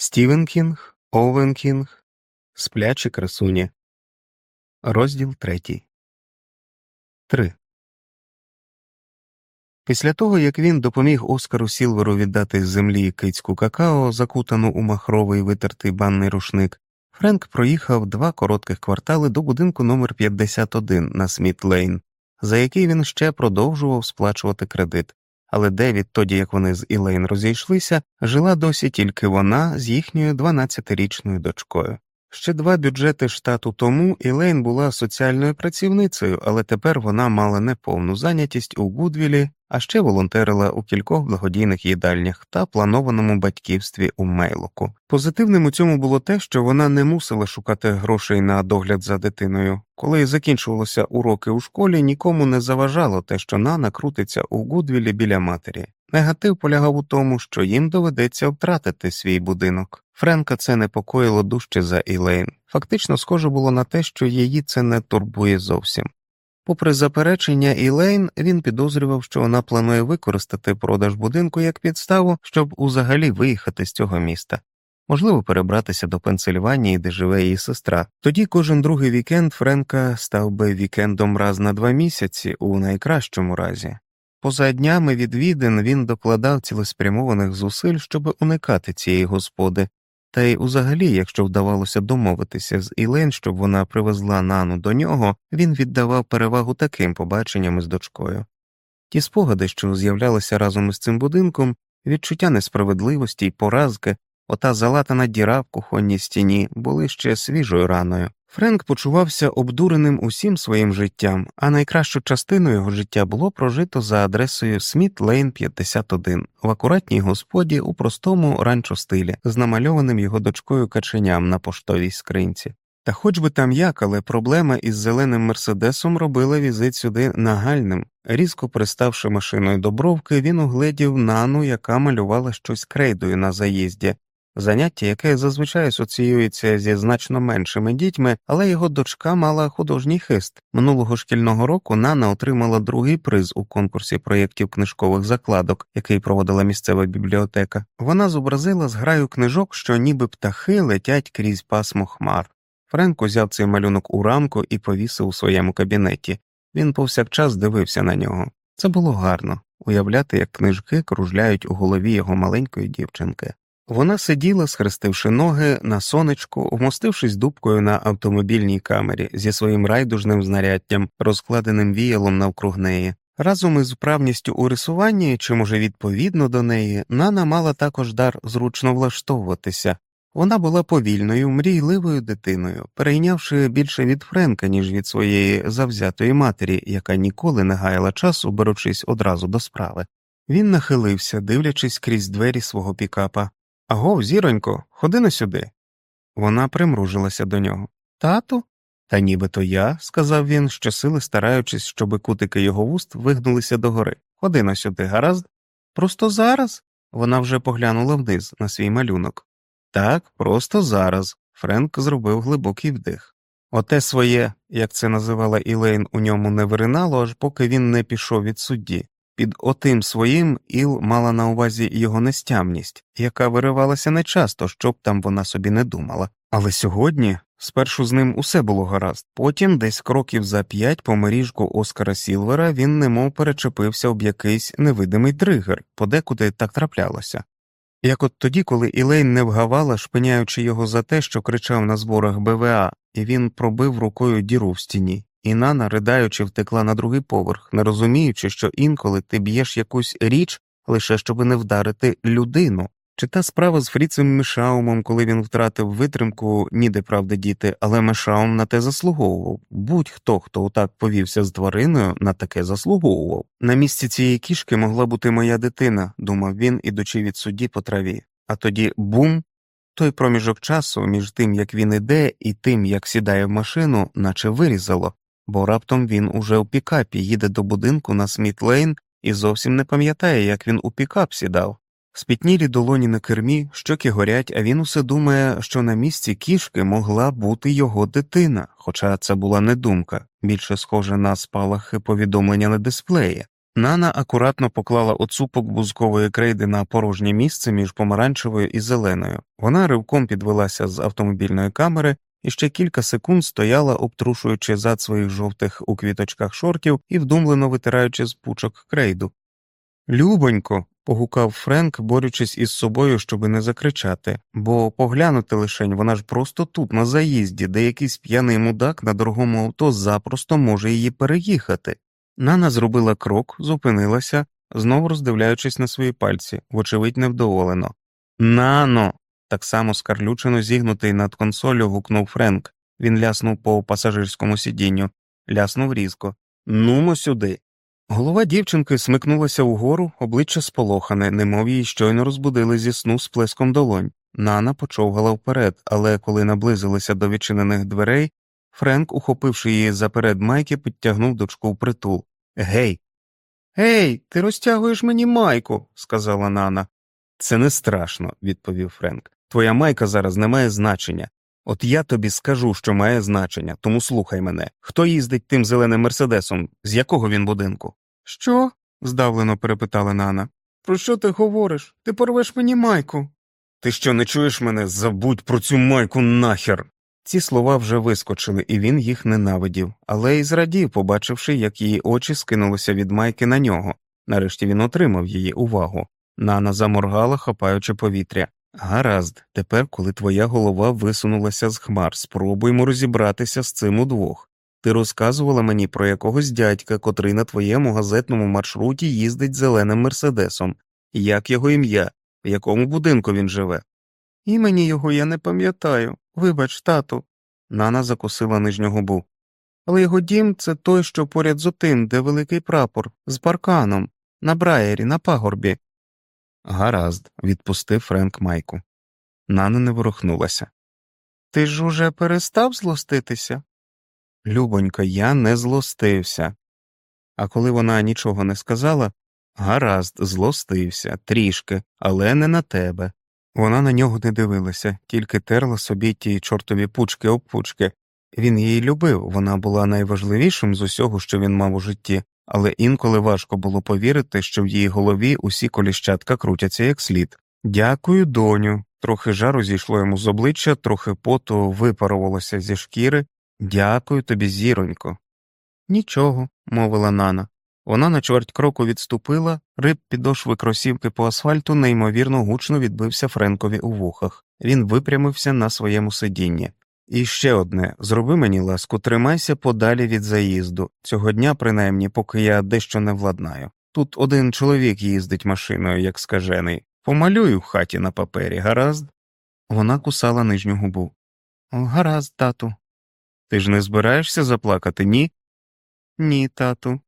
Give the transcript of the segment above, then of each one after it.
Стівен Кінг, Овен Кінг, Сплячі красуні. Розділ третій. Три. Після того, як він допоміг Оскару Сілверу віддати з землі кицьку какао, закутану у махровий витертий банний рушник, Френк проїхав два коротких квартали до будинку номер 51 на Сміт Лейн, за який він ще продовжував сплачувати кредит, але де відтоді, як вони з Ілейн розійшлися, жила досі тільки вона з їхньою 12-річною дочкою. Ще два бюджети штату тому Ілейн була соціальною працівницею, але тепер вона мала неповну зайнятість у Гудвілі, а ще волонтерила у кількох благодійних їдальнях та планованому батьківстві у Мейлоку. Позитивним у цьому було те, що вона не мусила шукати грошей на догляд за дитиною. Коли закінчувалися уроки у школі, нікому не заважало те, що Нана крутиться у Гудвілі біля матері. Негатив полягав у тому, що їм доведеться втратити свій будинок. Френка це непокоїло дужче за Ілейн. Фактично, схоже було на те, що її це не турбує зовсім. Попри заперечення Ілейн, він підозрював, що вона планує використати продаж будинку як підставу, щоб узагалі виїхати з цього міста. Можливо, перебратися до Пенсильванії, де живе її сестра. Тоді кожен другий вікенд Френка став би вікендом раз на два місяці у найкращому разі. Поза днями відвідин він докладав цілеспрямованих зусиль, щоб уникати цієї господи, та й узагалі, якщо вдавалося домовитися з Ілен, щоб вона привезла нану до нього, він віддавав перевагу таким побаченням із дочкою. Ті спогади, що з'являлися разом із цим будинком, відчуття несправедливості й поразки, ота залатана діра в кухонній стіні, були ще свіжою раною. Френк почувався обдуреним усім своїм життям, а найкращу частину його життя було прожито за адресою Сміт Лейн 51 в акуратній господі у простому ранчо стилі, з намальованим його дочкою каченям на поштовій скринці. Та хоч би там як, але проблема із зеленим мерседесом робила візит сюди нагальним. Різко приставши машиною до бровки, він угледів нану, яка малювала щось крейдою на заїзді, заняття, яке зазвичай асоціюється зі значно меншими дітьми, але його дочка мала художній хист. Минулого шкільного року Нана отримала другий приз у конкурсі проєктів книжкових закладок, який проводила місцева бібліотека. Вона зобразила зграю книжок, що ніби птахи летять крізь пасмо хмар. Френк узяв цей малюнок у рамку і повісив у своєму кабінеті. Він повсякчас дивився на нього. Це було гарно уявляти, як книжки кружляють у голові його маленької дівчинки. Вона сиділа, схрестивши ноги на сонечку, вмостившись дубкою на автомобільній камері зі своїм райдужним знаряддям, розкладеним віялом навкруг неї. Разом із вправністю у рисуванні, чи, може, відповідно до неї, Нана мала також дар зручно влаштовуватися. Вона була повільною, мрійливою дитиною, перейнявши більше від Френка, ніж від своєї завзятої матері, яка ніколи не гаяла часу, беручись одразу до справи. Він нахилився, дивлячись крізь двері свого пікапа. Агов, зіронько, ходи на сюди. Вона примружилася до нього. Тату? Та нібито я, сказав він, щосили стараючись, щоби кутики його вуст вигнулися догори. Ходи на сюди, гаразд? Просто зараз? Вона вже поглянула вниз на свій малюнок. Так, просто зараз. Френк зробив глибокий вдих. Оте своє, як це називала Ілейн, у ньому не виринало, аж поки він не пішов від судді. Під отим своїм Іл мала на увазі його нестямність, яка виривалася нечасто, щоб там вона собі не думала. Але сьогодні спершу з ним усе було гаразд, потім, десь кроків за п'ять по меріжку Оскара Сілвера, він немов перечепився об якийсь невидимий тригер, подекуди так траплялося. Як от тоді, коли Ілейн не вгавала, шпиняючи його за те, що кричав на зборах БВА, і він пробив рукою діру в стіні. І Нана, ридаючи, втекла на другий поверх, не розуміючи, що інколи ти б'єш якусь річ лише щоб не вдарити людину. Чи та справа з Фріцем Мішаумом, коли він втратив витримку, ніде правда діти, але Мешаум на те заслуговував. Будь-хто, хто отак повівся з твариною, на таке заслуговував. На місці цієї кішки могла бути моя дитина, думав він, ідучи від судді по траві. А тоді бум. Той проміжок часу між тим, як він іде, і тим, як сідає в машину, наче вирізало, бо раптом він уже у пікапі їде до будинку на Сміт-Лейн і зовсім не пам'ятає, як він у пікап сідав. Спітнілі долоні на кермі, щоки горять, а він усе думає, що на місці кішки могла бути його дитина, хоча це була не думка, більше схоже на спалахи повідомлення на дисплеї. Нана акуратно поклала оцупок бузкової крейди на порожнє місце між помаранчевою і зеленою. Вона ривком підвелася з автомобільної камери і ще кілька секунд стояла, обтрушуючи зад своїх жовтих у квіточках шортів і вдумлено витираючи з пучок крейду. Любонько. погукав Френк, борючись із собою, щоби не закричати, бо поглянути лишень вона ж просто тут, на заїзді, де якийсь п'яний мудак на дорогому авто запросто може її переїхати. Нана зробила крок, зупинилася, знову роздивляючись на свої пальці, вочевидь, невдоволено. Нано. Так само скарлючено зігнутий над консолю гукнув Френк. Він ляснув по пасажирському сидінню, ляснув різко. Нумо сюди. Голова дівчинки смикнулася угору, обличчя сполохане, немов її щойно розбудили зі сну з плеском долонь. Нана почовгала вперед, але коли наблизилися до відчинених дверей, Френк, ухопивши її заперед майки, підтягнув дочку в притул. Гей. Гей, ти розтягуєш мені майку, сказала Нана. Це не страшно, відповів Френк. Твоя майка зараз не має значення. От я тобі скажу, що має значення, тому слухай мене. Хто їздить тим зеленим мерседесом? З якого він будинку? Що? здавлено перепитала Нана. Про що ти говориш? Ти порвеш мені майку. Ти що не чуєш мене? Забудь про цю майку нахер. Ці слова вже вискочили, і він їх ненавидів, але й зрадів, побачивши, як її очі скинулися від майки на нього. Нарешті він отримав її увагу. Нана заморгала, хапаючи повітря. Гаразд, тепер, коли твоя голова висунулася з хмар, спробуймо розібратися з цим удвох. Ти розказувала мені про якогось дядька, котрий на твоєму газетному маршруті їздить зеленим мерседесом. Як його ім'я, в якому будинку він живе? Імені його я не пам'ятаю. Вибач, тату. Нана закусила нижню губу. Але його дім це той, що поряд з отим, де великий прапор, з парканом, на браєрі, на пагорбі. Гаразд, відпустив Френк майку. Нана не ворухнулася. Ти ж уже перестав злоститися? Любонько, я не злостився. А коли вона нічого не сказала, гаразд, злостився, трішки, але не на тебе. Вона на нього не дивилася, тільки терла собі ті чортові пучки об пучки. Він її любив, вона була найважливішим з усього, що він мав у житті, але інколи важко було повірити, що в її голові усі коліщатка крутяться як слід. Дякую, доню. Трохи жару зійшло йому з обличчя, трохи поту випарувалося зі шкіри. Дякую тобі, зіронько. Нічого, мовила Нана. Вона на чверть кроку відступила, риб підошви кросівки по асфальту неймовірно гучно відбився Френкові у вухах. Він випрямився на своєму сидінні. І ще одне зроби мені ласку, тримайся подалі від заїзду, цього дня, принаймні, поки я дещо не владнаю. Тут один чоловік їздить машиною, як скажений. Помалюй в хаті на папері, гаразд? Вона кусала нижню губу. Гаразд, тату. Ти ж не збираєшся заплакати, ні? Ні, тату.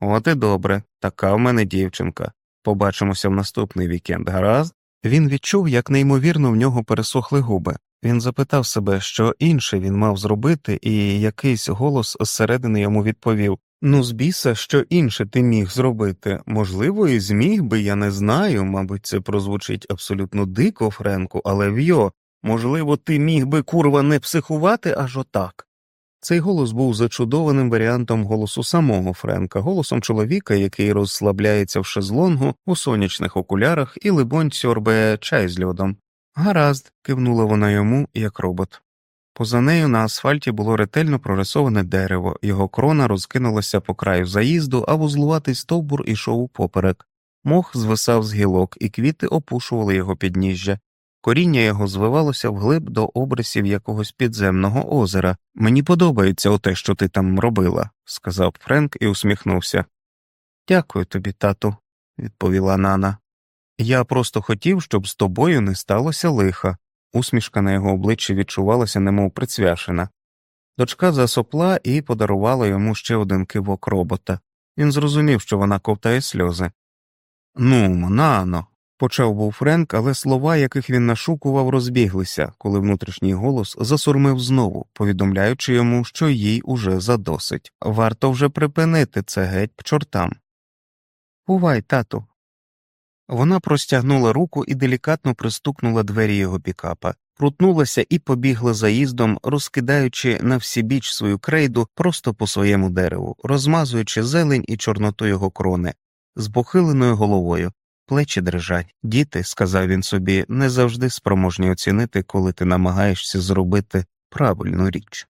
От і добре, така в мене дівчинка. Побачимося в наступний вікенд, гаразд? Він відчув, як неймовірно в нього пересохли губи. Він запитав себе, що інше він мав зробити, і якийсь голос зсередини йому відповів Ну, з біса, що інше ти міг зробити. Можливо, і зміг би, я не знаю, мабуть, це прозвучить абсолютно дико, Френку, але вйо, можливо, ти міг би курва не психувати аж отак. Цей голос був зачудованим варіантом голосу самого Френка, голосом чоловіка, який розслабляється в шезлонгу у сонячних окулярах і, либонь, сьорбає чай з льодом. Гаразд, кивнула вона йому, як робот. Поза нею на асфальті було ретельно прорисоване дерево, його крона розкинулася по краю заїзду, а вузлуватий стовбур ішов упоперек. Мох звисав з гілок, і квіти опушували його підніжжя. Коріння його звивалося вглиб до обрисів якогось підземного озера. Мені подобається оте, що ти там робила, сказав Френк і усміхнувся. Дякую тобі, тату, відповіла Нана. Я просто хотів, щоб з тобою не сталося лиха. Усмішка на його обличчі відчувалася, немов прицвяшена. Дочка засопла і подарувала йому ще один кивок робота. Він зрозумів, що вона ковтає сльози. Ну, нано, почав був Френк, але слова, яких він нашукував, розбіглися, коли внутрішній голос засурмив знову, повідомляючи йому, що їй уже задосить. Варто вже припинити це геть к чортам. Бувай, тату. Вона простягнула руку і делікатно пристукнула двері його пікапа. крутнулася і побігла заїздом, розкидаючи на всібіч свою крейду просто по своєму дереву, розмазуючи зелень і чорноту його крони, з похиленою головою. Плечі дрижать. Діти, сказав він собі, не завжди спроможні оцінити, коли ти намагаєшся зробити правильну річ.